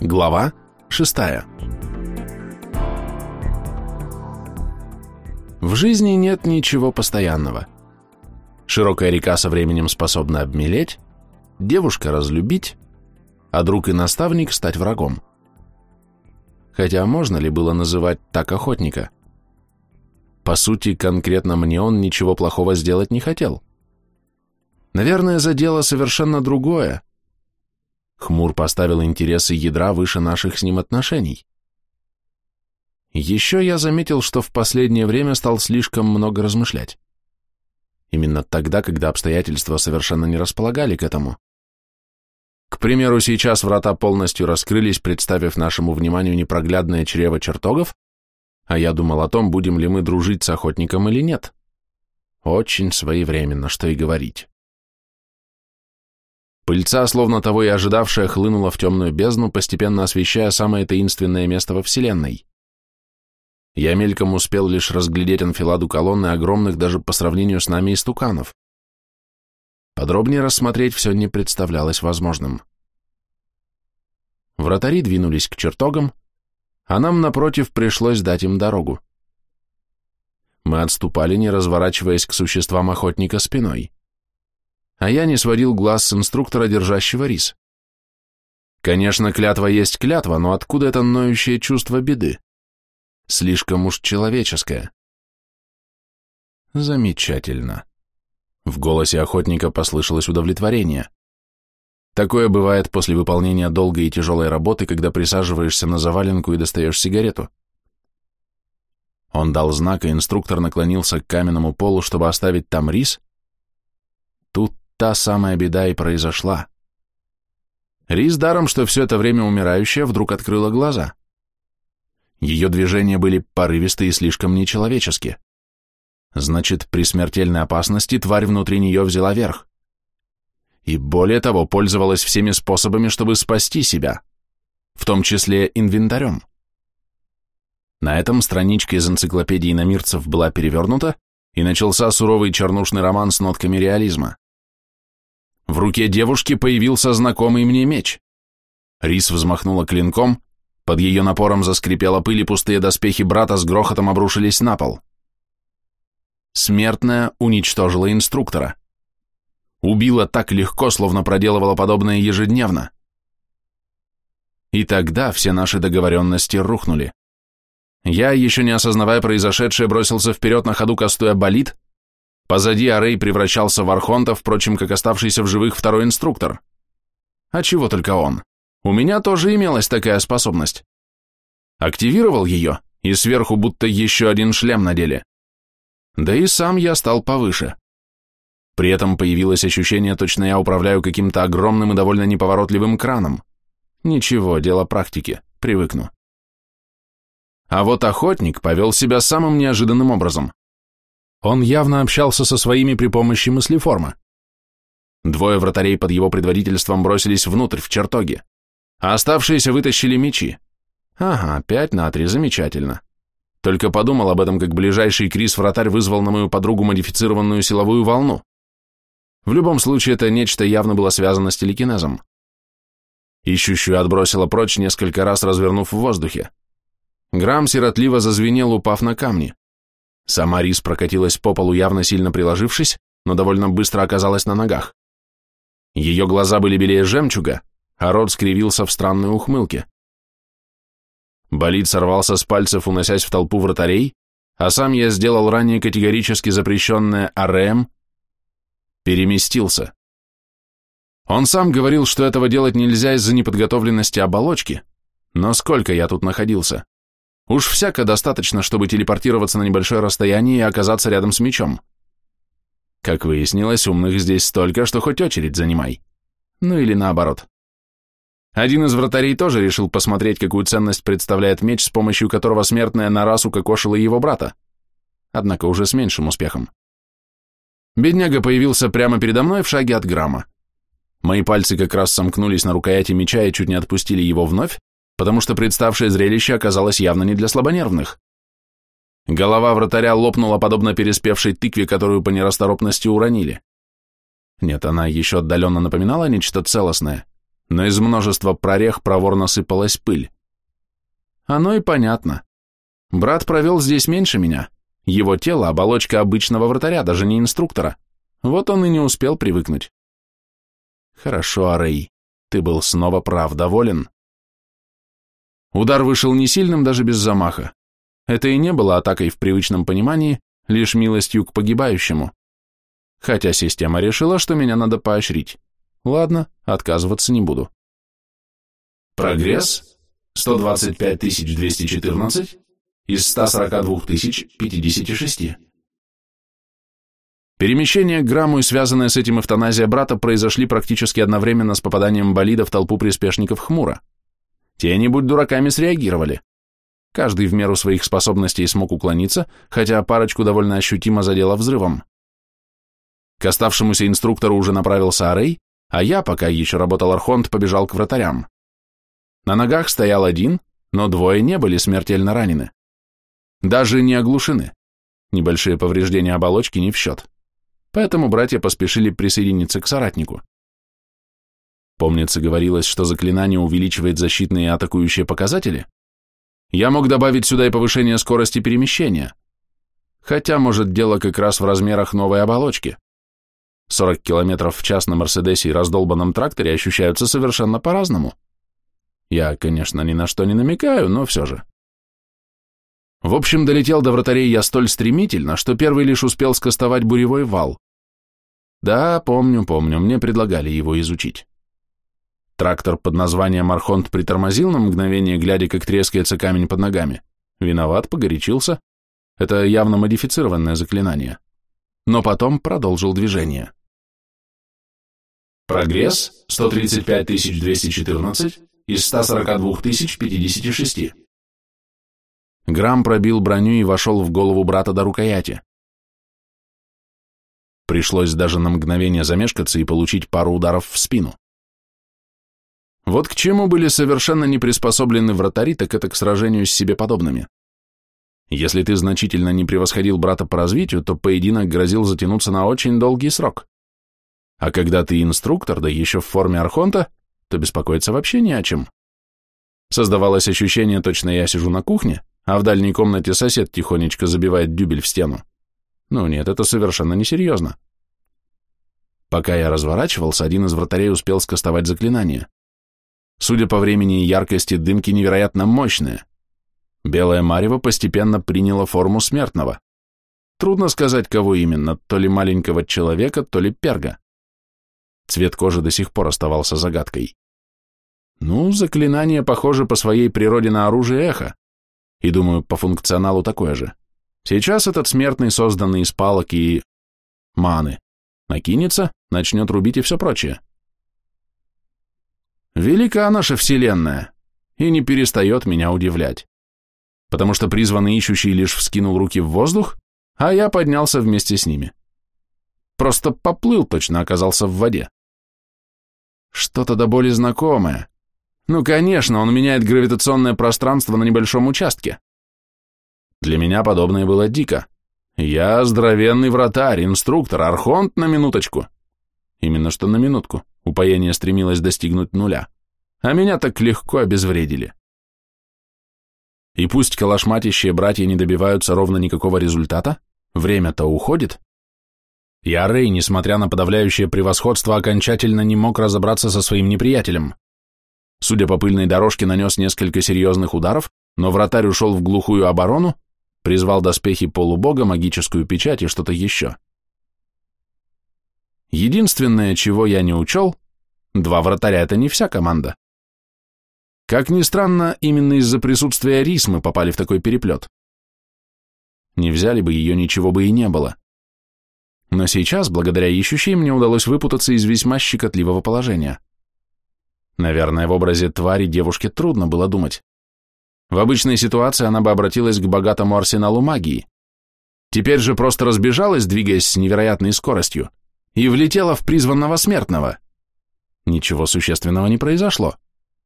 Глава 6 В жизни нет ничего постоянного. Широкая река со временем способна обмелеть, девушка разлюбить, а друг и наставник стать врагом. Хотя можно ли было называть так охотника? По сути, конкретно мне он ничего плохого сделать не хотел. Наверное, за дело совершенно другое, Хмур поставил интересы ядра выше наших с ним отношений. Еще я заметил, что в последнее время стал слишком много размышлять. Именно тогда, когда обстоятельства совершенно не располагали к этому. К примеру, сейчас врата полностью раскрылись, представив нашему вниманию непроглядное чрево чертогов, а я думал о том, будем ли мы дружить с охотником или нет. Очень своевременно, что и говорить. Пыльца, словно того и ожидавшая, хлынула в темную бездну, постепенно освещая самое таинственное место во Вселенной. Я мельком успел лишь разглядеть анфиладу колонны огромных даже по сравнению с нами истуканов. Подробнее рассмотреть все не представлялось возможным. Вратари двинулись к чертогам, а нам, напротив, пришлось дать им дорогу. Мы отступали, не разворачиваясь к существам охотника спиной а я не сводил глаз с инструктора, держащего рис. Конечно, клятва есть клятва, но откуда это ноющее чувство беды? Слишком уж человеческое. Замечательно. В голосе охотника послышалось удовлетворение. Такое бывает после выполнения долгой и тяжелой работы, когда присаживаешься на заваленку и достаешь сигарету. Он дал знак, и инструктор наклонился к каменному полу, чтобы оставить там рис. Тут та самая беда и произошла. Рис даром, что все это время умирающая, вдруг открыла глаза. Ее движения были порывистые и слишком нечеловеческие. Значит, при смертельной опасности тварь внутри нее взяла верх. И более того, пользовалась всеми способами, чтобы спасти себя, в том числе инвентарем. На этом страничка из энциклопедии иномирцев была перевернута, и начался суровый чернушный роман с нотками реализма. В руке девушки появился знакомый мне меч. Рис взмахнула клинком, под ее напором заскрипела пыль, и пустые доспехи брата с грохотом обрушились на пол. Смертная уничтожила инструктора. Убила так легко, словно проделывала подобное ежедневно. И тогда все наши договоренности рухнули. Я, еще не осознавая произошедшее, бросился вперед на ходу, кастуя болит, Позади Арей превращался в Архонта, впрочем, как оставшийся в живых второй инструктор. А чего только он? У меня тоже имелась такая способность. Активировал ее, и сверху будто еще один шлем надели. Да и сам я стал повыше. При этом появилось ощущение, точно я управляю каким-то огромным и довольно неповоротливым краном. Ничего, дело практики, привыкну. А вот охотник повел себя самым неожиданным образом. Он явно общался со своими при помощи мыслеформа. Двое вратарей под его предводительством бросились внутрь, в чертоги, а оставшиеся вытащили мечи. Ага, пять на три, замечательно. Только подумал об этом, как ближайший Крис-вратарь вызвал на мою подругу модифицированную силовую волну. В любом случае, это нечто явно было связано с телекинезом. Ищущую отбросила прочь, несколько раз развернув в воздухе. Грамм сиротливо зазвенел, упав на камни. Сама Рис прокатилась по полу, явно сильно приложившись, но довольно быстро оказалась на ногах. Ее глаза были белее жемчуга, а рот скривился в странной ухмылке. Болид сорвался с пальцев, уносясь в толпу вратарей, а сам я сделал ранее категорически запрещенное АРМ, переместился. Он сам говорил, что этого делать нельзя из-за неподготовленности оболочки, но сколько я тут находился? Уж всяко достаточно, чтобы телепортироваться на небольшое расстояние и оказаться рядом с мечом. Как выяснилось, умных здесь столько, что хоть очередь занимай. Ну или наоборот. Один из вратарей тоже решил посмотреть, какую ценность представляет меч, с помощью которого смертная на раз укокошила его брата. Однако уже с меньшим успехом. Бедняга появился прямо передо мной в шаге от грамма. Мои пальцы как раз сомкнулись на рукояти меча и чуть не отпустили его вновь, потому что представшее зрелище оказалось явно не для слабонервных. Голова вратаря лопнула, подобно переспевшей тыкве, которую по нерасторопности уронили. Нет, она еще отдаленно напоминала нечто целостное, но из множества прорех проворно сыпалась пыль. Оно и понятно. Брат провел здесь меньше меня. Его тело – оболочка обычного вратаря, даже не инструктора. Вот он и не успел привыкнуть. Хорошо, Арей, ты был снова прав, доволен? Удар вышел не сильным даже без замаха. Это и не было атакой в привычном понимании, лишь милостью к погибающему. Хотя система решила, что меня надо поощрить. Ладно, отказываться не буду. Прогресс 125 214 из 142 056. Перемещение к грамму и связанная с этим эвтаназия брата произошли практически одновременно с попаданием болида в толпу приспешников Хмура. Те, не будь дураками, среагировали. Каждый в меру своих способностей смог уклониться, хотя парочку довольно ощутимо задело взрывом. К оставшемуся инструктору уже направился Арей, а я, пока еще работал Архонт, побежал к вратарям. На ногах стоял один, но двое не были смертельно ранены. Даже не оглушены. Небольшие повреждения оболочки не в счет. Поэтому братья поспешили присоединиться к соратнику. Помнится, говорилось, что заклинание увеличивает защитные и атакующие показатели. Я мог добавить сюда и повышение скорости перемещения. Хотя, может, дело как раз в размерах новой оболочки. 40 км в час на Мерседесе и раздолбанном тракторе ощущаются совершенно по-разному. Я, конечно, ни на что не намекаю, но все же. В общем, долетел до вратарей я столь стремительно, что первый лишь успел скостовать буревой вал. Да, помню, помню, мне предлагали его изучить. Трактор под названием Архонт притормозил на мгновение, глядя, как трескается камень под ногами. Виноват, погорячился. Это явно модифицированное заклинание. Но потом продолжил движение. Прогресс 135 214 из 142 056. Грамм пробил броню и вошел в голову брата до рукояти. Пришлось даже на мгновение замешкаться и получить пару ударов в спину. Вот к чему были совершенно не приспособлены вратари, так это к сражению с себе подобными. Если ты значительно не превосходил брата по развитию, то поединок грозил затянуться на очень долгий срок. А когда ты инструктор, да еще в форме архонта, то беспокоиться вообще не о чем. Создавалось ощущение, точно я сижу на кухне, а в дальней комнате сосед тихонечко забивает дюбель в стену. Ну нет, это совершенно несерьезно. Пока я разворачивался, один из вратарей успел скостовать заклинание. Судя по времени и яркости, дымки невероятно мощные. Белое марево постепенно приняло форму смертного. Трудно сказать, кого именно, то ли маленького человека, то ли перга. Цвет кожи до сих пор оставался загадкой. Ну, заклинание похоже по своей природе на оружие эхо, и, думаю, по функционалу такое же. Сейчас этот смертный, созданный из палок и... маны, накинется, начнет рубить и все прочее. Велика наша Вселенная и не перестает меня удивлять, потому что призванный ищущий лишь вскинул руки в воздух, а я поднялся вместе с ними. Просто поплыл точно, оказался в воде. Что-то до боли знакомое. Ну, конечно, он меняет гравитационное пространство на небольшом участке. Для меня подобное было дико. Я здоровенный вратарь, инструктор, архонт на минуточку. Именно что на минутку. Упоение стремилось достигнуть нуля. А меня так легко обезвредили. И пусть калашматящие братья не добиваются ровно никакого результата, время-то уходит. Я, Рэй, несмотря на подавляющее превосходство, окончательно не мог разобраться со своим неприятелем. Судя по пыльной дорожке, нанес несколько серьезных ударов, но вратарь ушел в глухую оборону, призвал доспехи полубога, магическую печать и что-то еще. Единственное, чего я не учел, два вратаря — это не вся команда. Как ни странно, именно из-за присутствия Рис мы попали в такой переплет. Не взяли бы ее, ничего бы и не было. Но сейчас, благодаря ищущей, мне удалось выпутаться из весьма щекотливого положения. Наверное, в образе твари девушке трудно было думать. В обычной ситуации она бы обратилась к богатому арсеналу магии. Теперь же просто разбежалась, двигаясь с невероятной скоростью, и влетела в призванного смертного. Ничего существенного не произошло.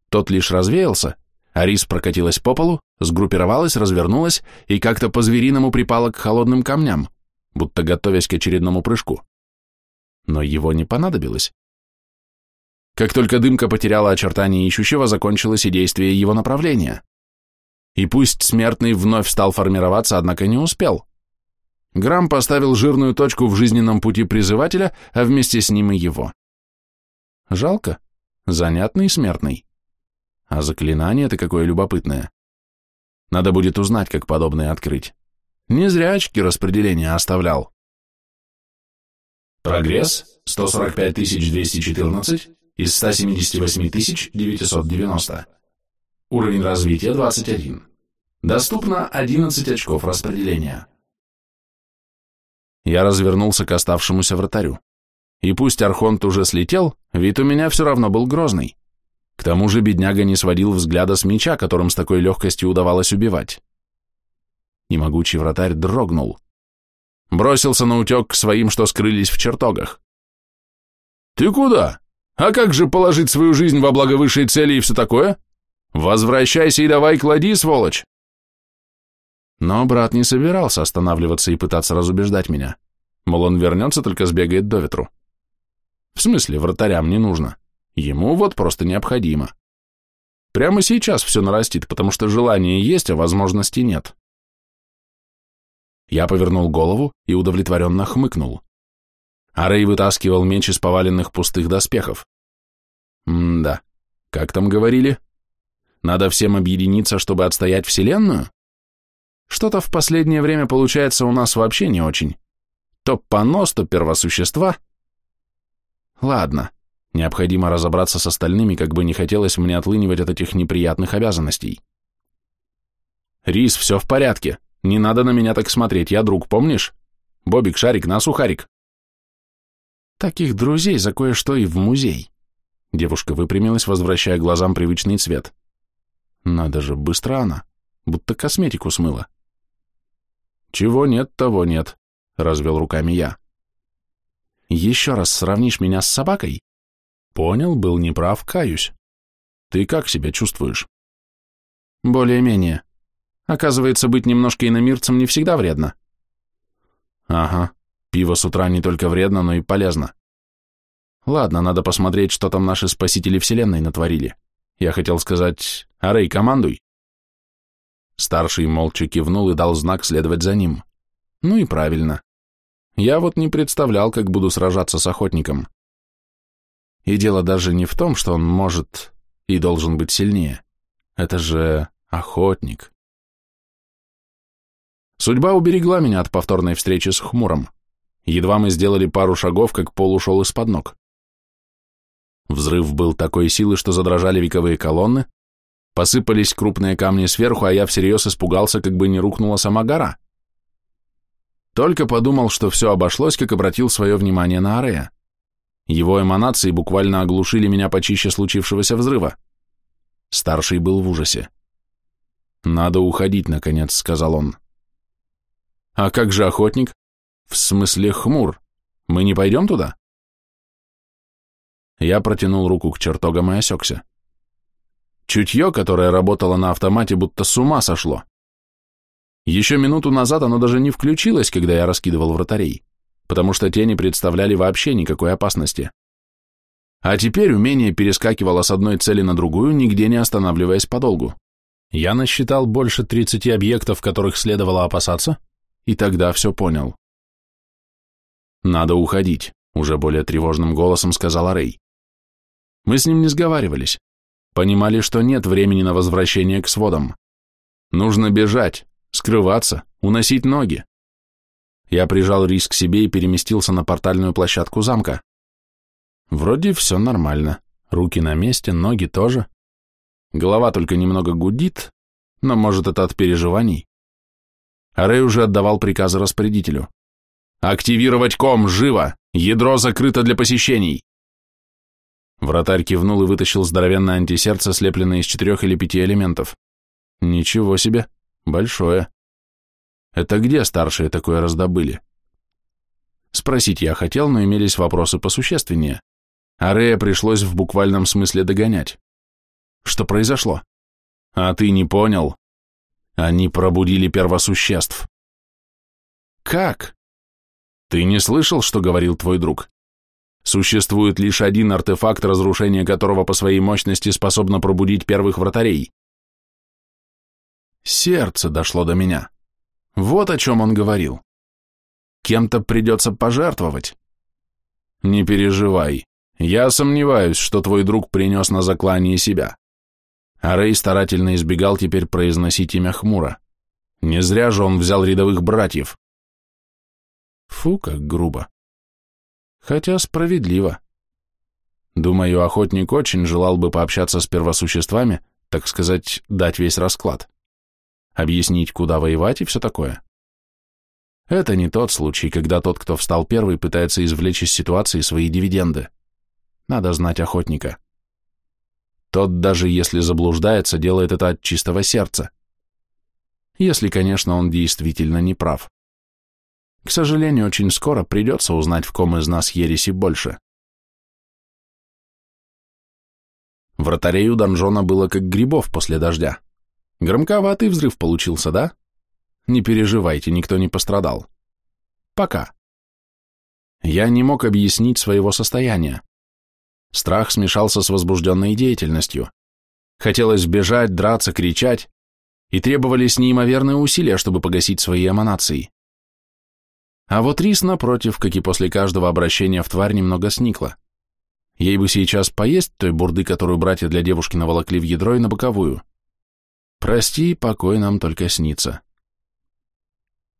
Тот лишь развеялся, а рис прокатилась по полу, сгруппировалась, развернулась и как-то по-звериному припала к холодным камням, будто готовясь к очередному прыжку. Но его не понадобилось. Как только дымка потеряла очертания ищущего, закончилось и действие его направления. И пусть смертный вновь стал формироваться, однако не успел. Грамм поставил жирную точку в жизненном пути призывателя, а вместе с ним и его. Жалко. Занятный смертный. А заклинание-то какое любопытное. Надо будет узнать, как подобное открыть. Не зря очки распределения оставлял. Прогресс 145214 из 178990. Уровень развития 21. Доступно 11 очков распределения. Я развернулся к оставшемуся вратарю. И пусть Архонт уже слетел, вид у меня все равно был грозный. К тому же бедняга не сводил взгляда с меча, которым с такой легкостью удавалось убивать. И могучий вратарь дрогнул. Бросился на утек к своим, что скрылись в чертогах. «Ты куда? А как же положить свою жизнь во благо высшей цели и все такое? Возвращайся и давай клади, сволочь!» Но брат не собирался останавливаться и пытаться разубеждать меня. Мол, он вернется, только сбегает до ветру. В смысле, вратарям не нужно. Ему вот просто необходимо. Прямо сейчас все нарастит, потому что желание есть, а возможности нет. Я повернул голову и удовлетворенно хмыкнул. А Рэй вытаскивал меч из поваленных пустых доспехов. М-да, как там говорили? Надо всем объединиться, чтобы отстоять Вселенную? Что-то в последнее время получается у нас вообще не очень. То понос, то первосущества. Ладно, необходимо разобраться с остальными, как бы не хотелось мне отлынивать от этих неприятных обязанностей. Рис, все в порядке. Не надо на меня так смотреть, я друг, помнишь? Бобик, Шарик, на сухарик. Таких друзей за кое-что и в музей. Девушка выпрямилась, возвращая глазам привычный цвет. Надо же, быстро она, будто косметику смыла. Чего нет, того нет, развел руками я. Еще раз сравнишь меня с собакой? Понял, был неправ, каюсь. Ты как себя чувствуешь? Более-менее. Оказывается, быть немножко иномирцем не всегда вредно. Ага, пиво с утра не только вредно, но и полезно. Ладно, надо посмотреть, что там наши спасители вселенной натворили. Я хотел сказать, Арей, командуй. Старший молча кивнул и дал знак следовать за ним. Ну и правильно. Я вот не представлял, как буду сражаться с охотником. И дело даже не в том, что он может и должен быть сильнее. Это же охотник. Судьба уберегла меня от повторной встречи с хмуром. Едва мы сделали пару шагов, как пол ушел из-под ног. Взрыв был такой силы, что задрожали вековые колонны, посыпались крупные камни сверху, а я всерьез испугался, как бы не рухнула сама гора. Только подумал, что все обошлось, как обратил свое внимание на Арея. Его эманации буквально оглушили меня почище случившегося взрыва. Старший был в ужасе. «Надо уходить, наконец», — сказал он. А как же охотник? В смысле хмур? Мы не пойдем туда? Я протянул руку к чертогам и осекся. Чутье, которое работало на автомате, будто с ума сошло. Еще минуту назад оно даже не включилось, когда я раскидывал вратарей, потому что те не представляли вообще никакой опасности. А теперь умение перескакивало с одной цели на другую, нигде не останавливаясь подолгу. Я насчитал больше 30 объектов, которых следовало опасаться, и тогда все понял. «Надо уходить», — уже более тревожным голосом сказала Рэй. Мы с ним не сговаривались. Понимали, что нет времени на возвращение к сводам. Нужно бежать, скрываться, уносить ноги. Я прижал Рис к себе и переместился на портальную площадку замка. Вроде все нормально. Руки на месте, ноги тоже. Голова только немного гудит, но может это от переживаний. А Рэй уже отдавал приказы распорядителю. «Активировать ком, живо! Ядро закрыто для посещений!» Вратарь кивнул и вытащил здоровенное антисердце, слепленное из четырех или пяти элементов. Ничего себе, большое. Это где старшие такое раздобыли? Спросить я хотел, но имелись вопросы посущественнее. А Рея пришлось в буквальном смысле догонять. Что произошло? А ты не понял? Они пробудили первосуществ. Как? Ты не слышал, что говорил твой друг? Существует лишь один артефакт, разрушение которого по своей мощности способно пробудить первых вратарей. Сердце дошло до меня. Вот о чем он говорил. Кем-то придется пожертвовать. Не переживай. Я сомневаюсь, что твой друг принес на заклание себя. А Рэй старательно избегал теперь произносить имя хмуро. Не зря же он взял рядовых братьев. Фу, как грубо. Хотя справедливо. Думаю, охотник очень желал бы пообщаться с первосуществами, так сказать, дать весь расклад. Объяснить, куда воевать и все такое. Это не тот случай, когда тот, кто встал первый, пытается извлечь из ситуации свои дивиденды. Надо знать охотника. Тот, даже если заблуждается, делает это от чистого сердца. Если, конечно, он действительно не прав. К сожалению, очень скоро придется узнать, в ком из нас ереси больше. Вратарей у донжона было как грибов после дождя. Громковатый взрыв получился, да? Не переживайте, никто не пострадал. Пока. Я не мог объяснить своего состояния. Страх смешался с возбужденной деятельностью. Хотелось бежать, драться, кричать, и требовались неимоверные усилия, чтобы погасить свои эманации. А вот Рис, напротив, как и после каждого обращения в тварь, немного сникла. Ей бы сейчас поесть той бурды, которую братья для девушки наволокли в ядро и на боковую. Прости, покой нам только снится.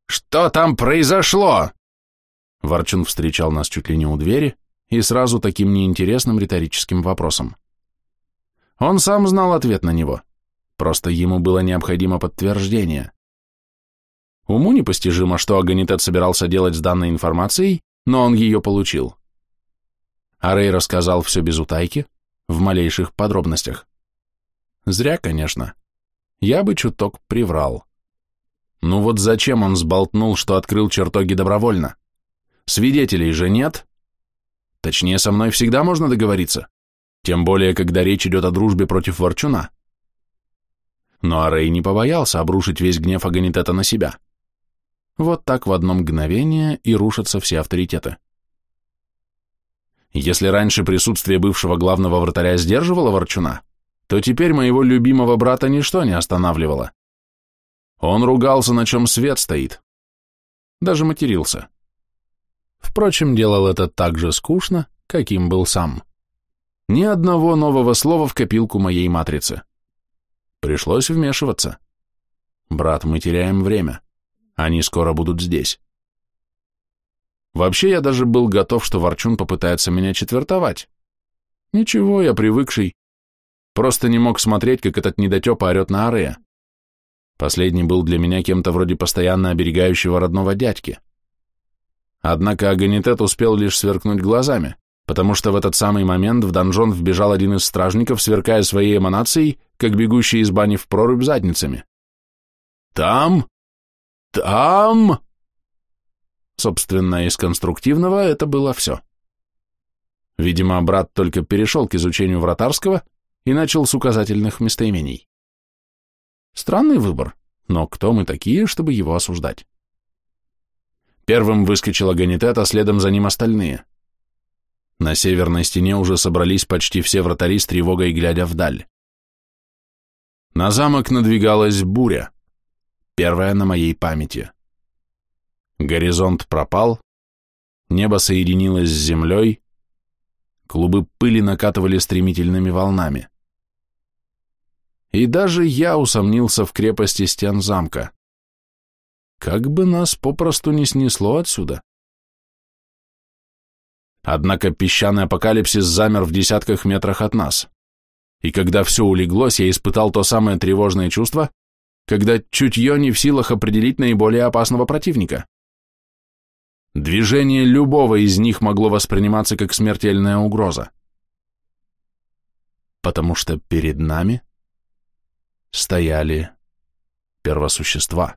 «Что там произошло?» Ворчун встречал нас чуть ли не у двери, и сразу таким неинтересным риторическим вопросом. Он сам знал ответ на него, просто ему было необходимо подтверждение. Уму непостижимо, что Аганитет собирался делать с данной информацией, но он ее получил. А Рэй рассказал все без утайки, в малейших подробностях. Зря, конечно. Я бы чуток приврал. Ну вот зачем он сболтнул, что открыл чертоги добровольно? Свидетелей же нет, Точнее, со мной всегда можно договориться. Тем более, когда речь идет о дружбе против Ворчуна. Но Арей не побоялся обрушить весь гнев Аганитета на себя. Вот так в одно мгновение и рушатся все авторитеты. Если раньше присутствие бывшего главного вратаря сдерживало Ворчуна, то теперь моего любимого брата ничто не останавливало. Он ругался, на чем свет стоит. Даже матерился. Впрочем, делал это так же скучно, каким был сам. Ни одного нового слова в копилку моей матрицы. Пришлось вмешиваться. Брат, мы теряем время. Они скоро будут здесь. Вообще, я даже был готов, что Ворчун попытается меня четвертовать. Ничего, я привыкший. Просто не мог смотреть, как этот недотепа орет на Арея. Последний был для меня кем-то вроде постоянно оберегающего родного дядьки. Однако Аганитет успел лишь сверкнуть глазами, потому что в этот самый момент в донжон вбежал один из стражников, сверкая своей эманацией, как бегущий из бани в прорубь задницами. «Там? Там?» Собственно, из конструктивного это было все. Видимо, брат только перешел к изучению вратарского и начал с указательных местоимений. Странный выбор, но кто мы такие, чтобы его осуждать? Первым выскочил Аганитет, а следом за ним остальные. На северной стене уже собрались почти все вратари с тревогой, глядя вдаль. На замок надвигалась буря, первая на моей памяти. Горизонт пропал, небо соединилось с землей, клубы пыли накатывали стремительными волнами. И даже я усомнился в крепости стен замка. Как бы нас попросту не снесло отсюда. Однако песчаный апокалипсис замер в десятках метрах от нас. И когда все улеглось, я испытал то самое тревожное чувство, когда чутье не в силах определить наиболее опасного противника. Движение любого из них могло восприниматься как смертельная угроза. Потому что перед нами стояли первосущества.